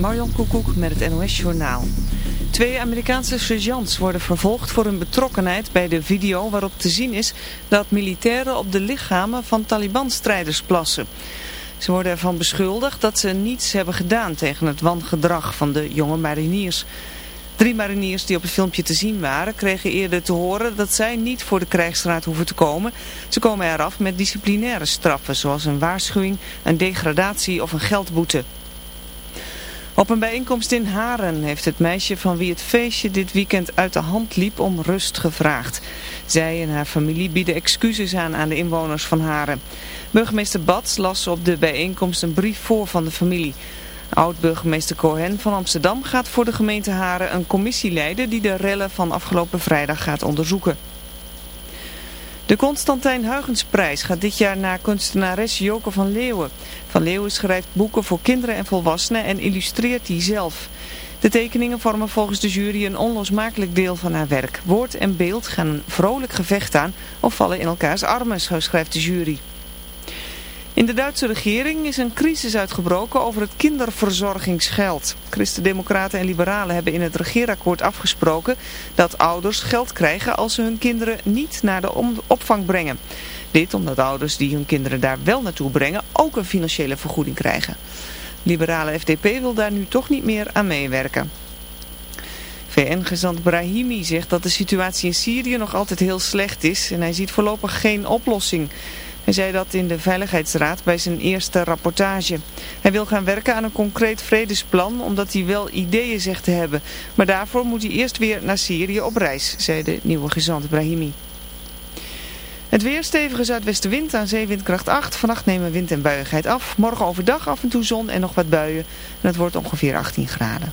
Marjon Koekoek met het NOS Journaal. Twee Amerikaanse sergeants worden vervolgd voor hun betrokkenheid bij de video waarop te zien is dat militairen op de lichamen van Taliban-strijders plassen. Ze worden ervan beschuldigd dat ze niets hebben gedaan tegen het wangedrag van de jonge mariniers. Drie mariniers die op het filmpje te zien waren kregen eerder te horen dat zij niet voor de krijgsraad hoeven te komen. Ze komen eraf met disciplinaire straffen zoals een waarschuwing, een degradatie of een geldboete. Op een bijeenkomst in Haren heeft het meisje van wie het feestje dit weekend uit de hand liep om rust gevraagd. Zij en haar familie bieden excuses aan aan de inwoners van Haren. Burgemeester Bats las op de bijeenkomst een brief voor van de familie. Oud-burgemeester Cohen van Amsterdam gaat voor de gemeente Haren een commissie leiden die de rellen van afgelopen vrijdag gaat onderzoeken. De Constantijn Huygensprijs gaat dit jaar naar kunstenares Joke van Leeuwen. Van Leeuwen schrijft boeken voor kinderen en volwassenen en illustreert die zelf. De tekeningen vormen volgens de jury een onlosmakelijk deel van haar werk. Woord en beeld gaan een vrolijk gevecht aan of vallen in elkaars armen, zo schrijft de jury. In de Duitse regering is een crisis uitgebroken over het kinderverzorgingsgeld. Christen-democraten en liberalen hebben in het regeerakkoord afgesproken dat ouders geld krijgen als ze hun kinderen niet naar de opvang brengen. Dit omdat ouders die hun kinderen daar wel naartoe brengen ook een financiële vergoeding krijgen. Liberale FDP wil daar nu toch niet meer aan meewerken. VN-gezant Brahimi zegt dat de situatie in Syrië nog altijd heel slecht is en hij ziet voorlopig geen oplossing. Hij zei dat in de Veiligheidsraad bij zijn eerste rapportage. Hij wil gaan werken aan een concreet vredesplan omdat hij wel ideeën zegt te hebben. Maar daarvoor moet hij eerst weer naar Syrië op reis, zei de nieuwe gezant Brahimi. Het weer stevige zuidwestenwind aan zeewindkracht 8. Vannacht nemen wind en buiigheid af. Morgen overdag af en toe zon en nog wat buien. En het wordt ongeveer 18 graden.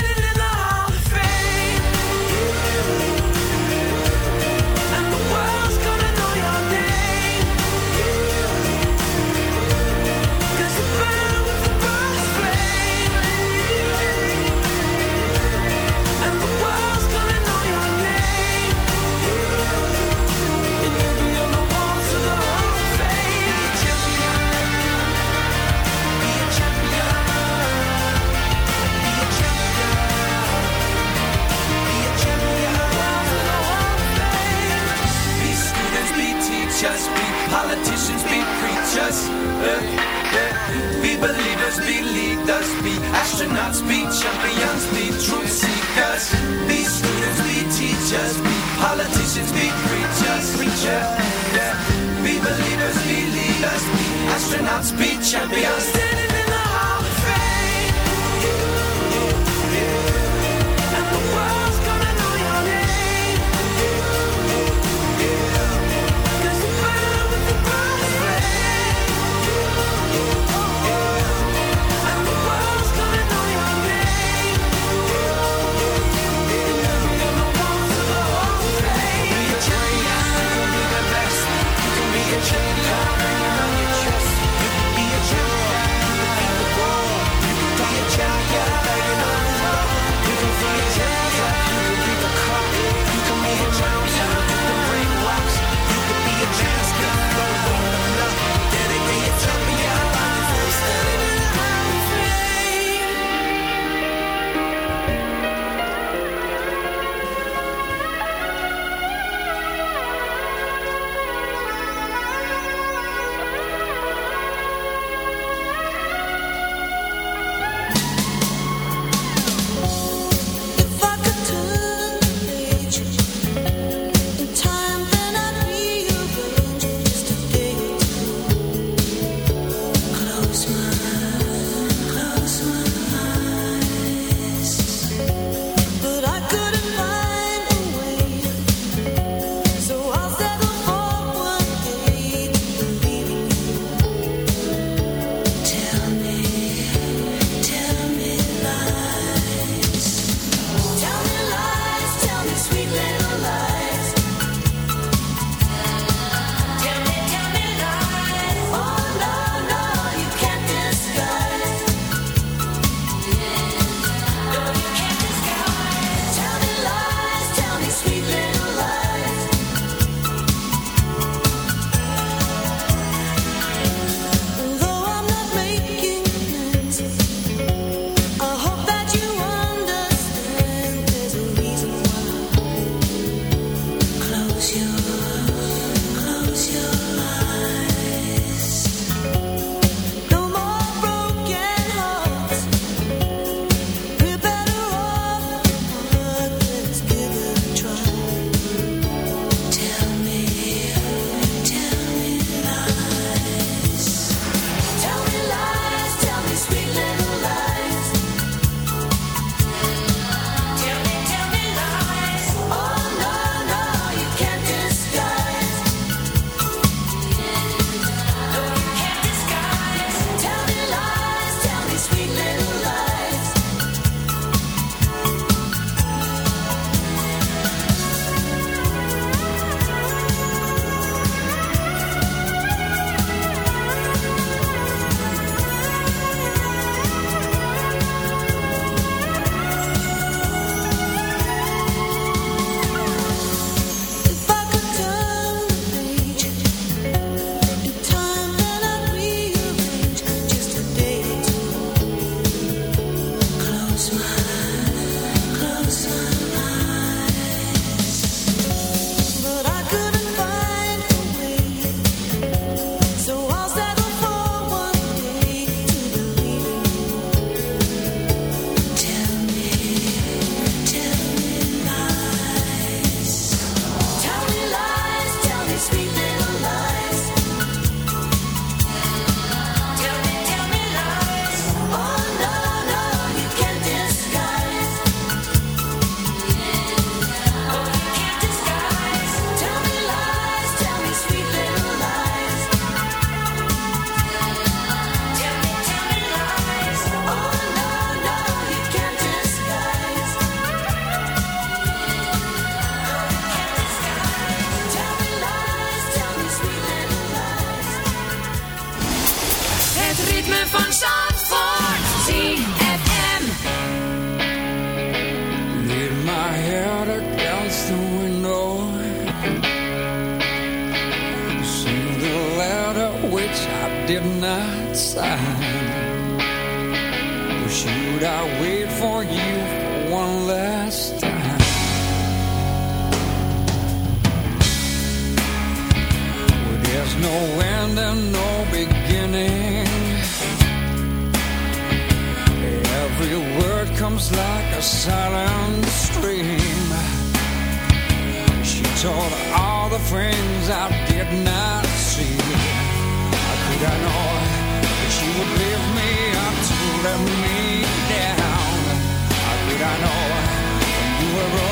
were wrong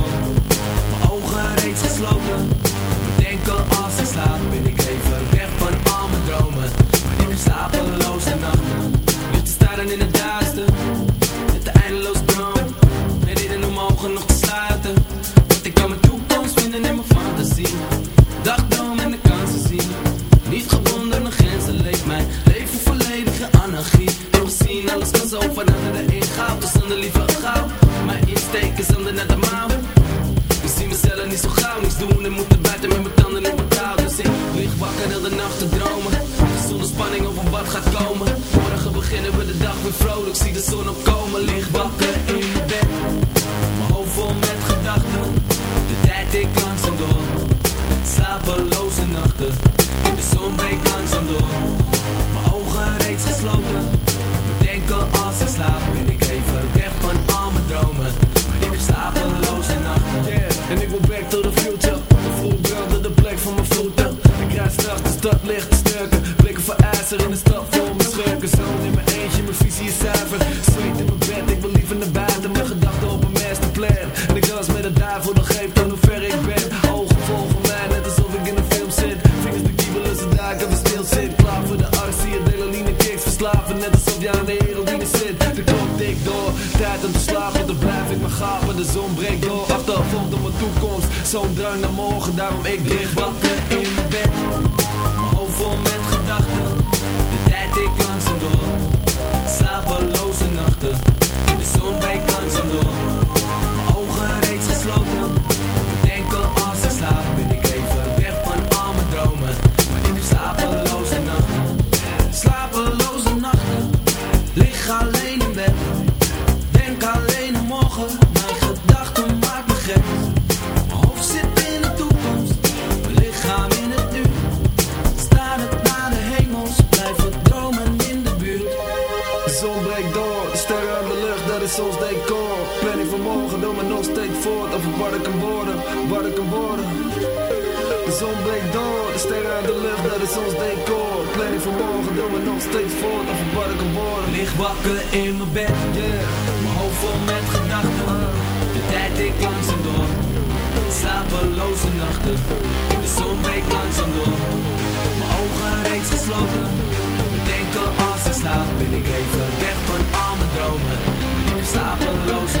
Mijn ogen reeds gesloten. Denken als ik slaap ik dicht wat wakker in mijn bed, yeah. Mijn hoofd vol met gedachten. De tijd ik langzaam door. Slapeloze nachten. De zon breekt langzaam door. Mijn ogen reeds gesloten. Denken als ik slaap Ben ik even weg van al mijn dromen. Slapeloze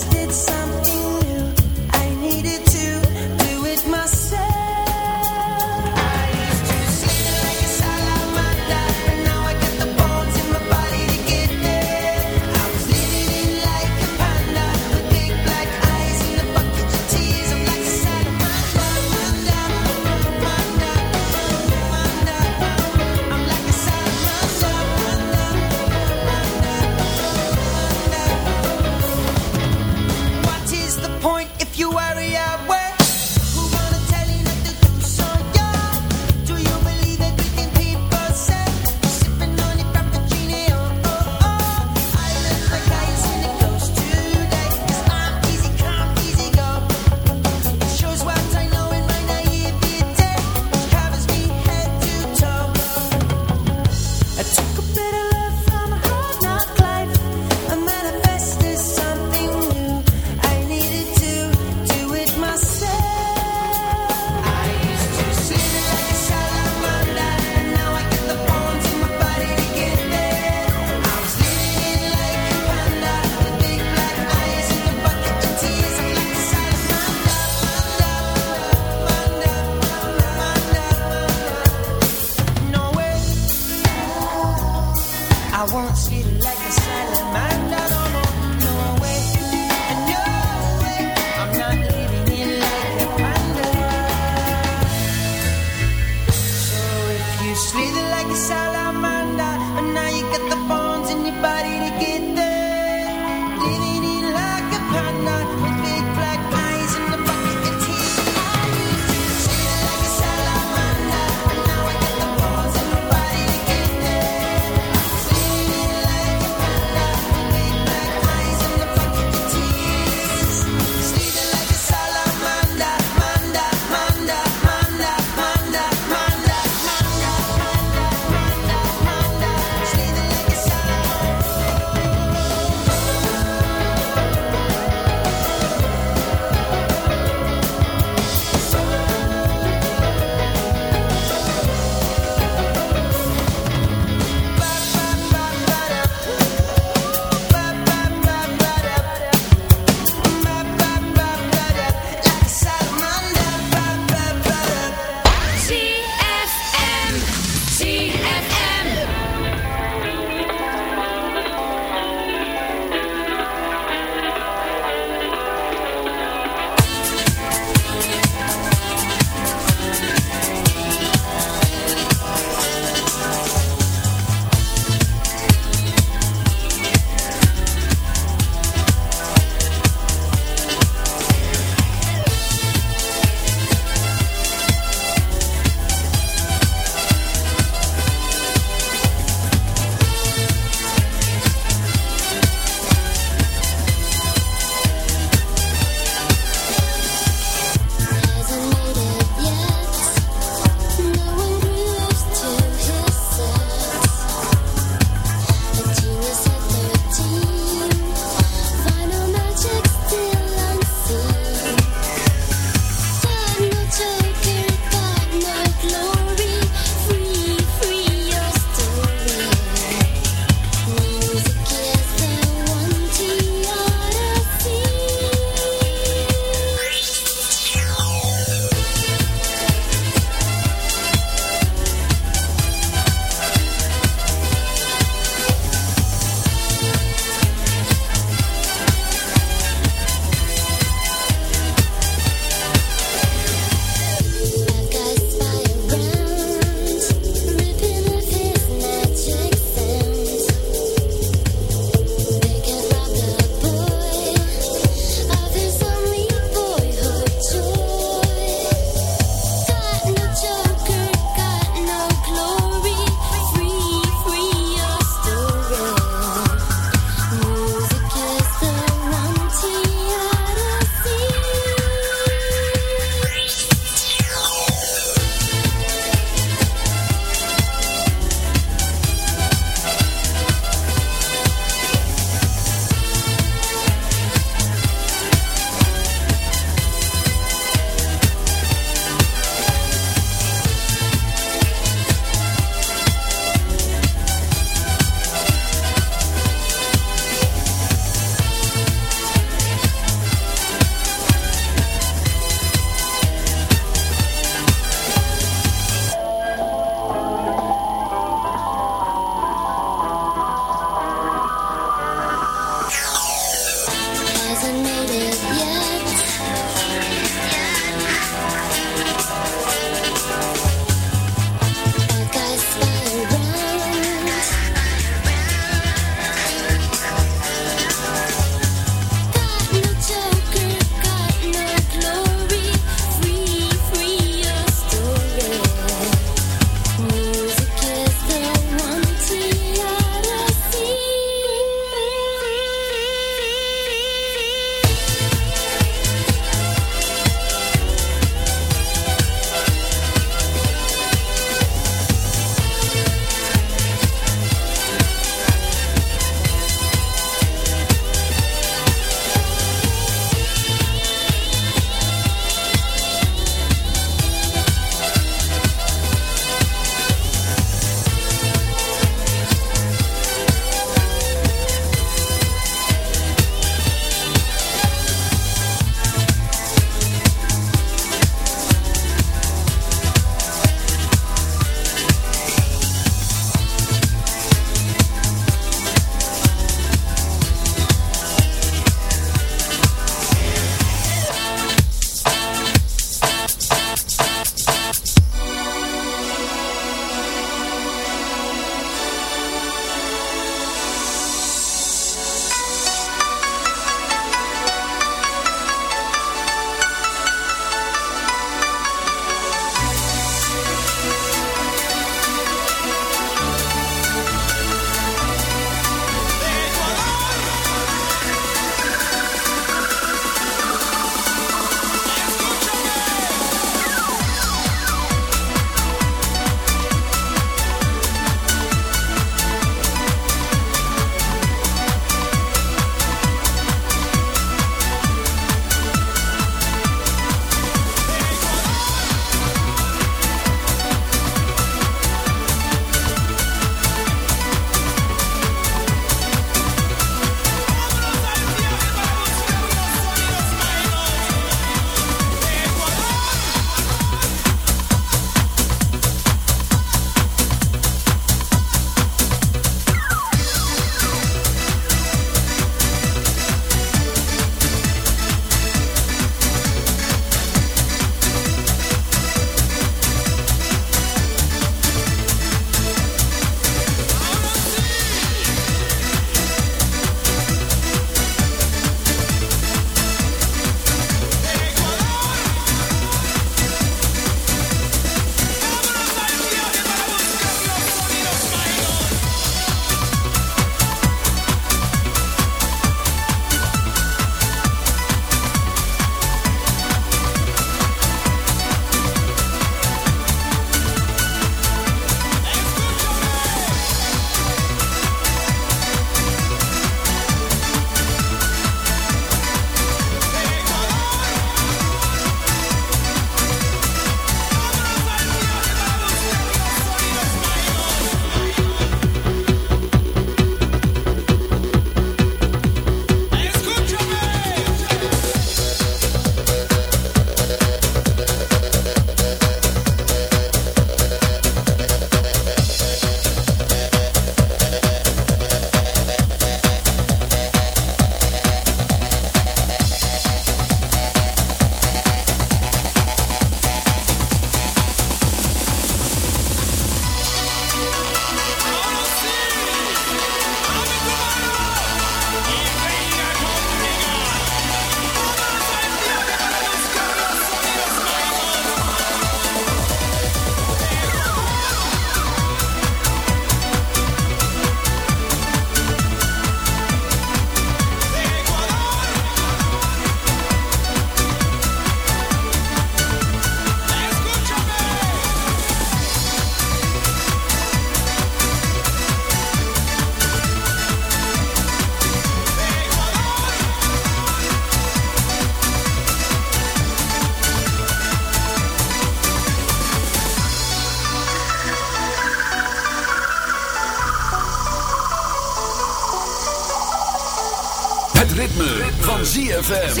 Van ZFM.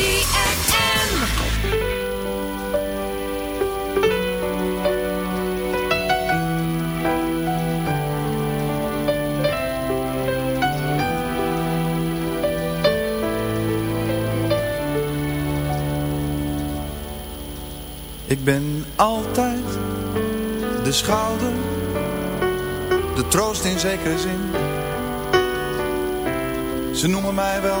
Ik ben altijd de schouder, de troost in zekere zin. Ze noemen mij wel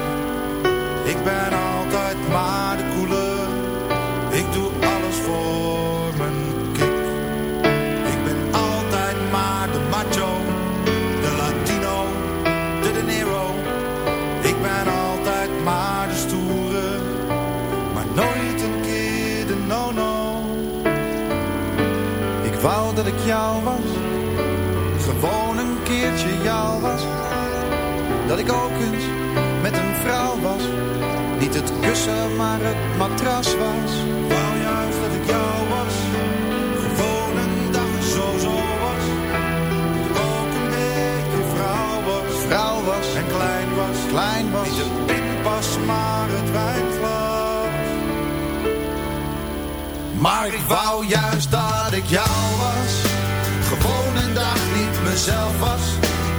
maar het matras was. Wou juist dat ik jou was, gewoon een dag zo zo was. Dat ook een beetje vrouw was, vrouw was en klein was, klein was. Niet de pinpas maar het wijnglas. Maar ik wou juist dat ik jou was. Gewoon een dag niet mezelf was.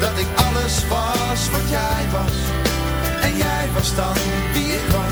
Dat ik alles was wat jij was. En jij was dan wie ik was.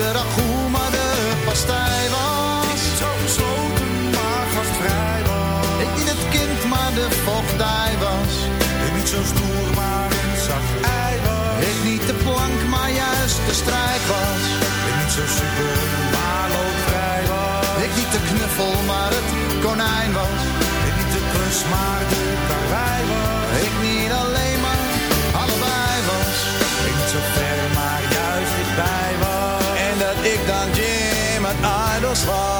de ragout, maar de pastij was. Ik niet zo gesloten, maar gastvrij was. Ik niet het kind, maar de vochtdij was. Ik niet zo stoer, maar een zacht ei was. Ik niet de plank, maar juist de strijd was. Ik niet zo super, maar loopvrij was. Ik niet de knuffel, maar het konijn was. Ik niet de klus, maar de uit Idols